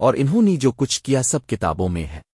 اور انہوں نے جو کچھ کیا سب کتابوں میں ہے۔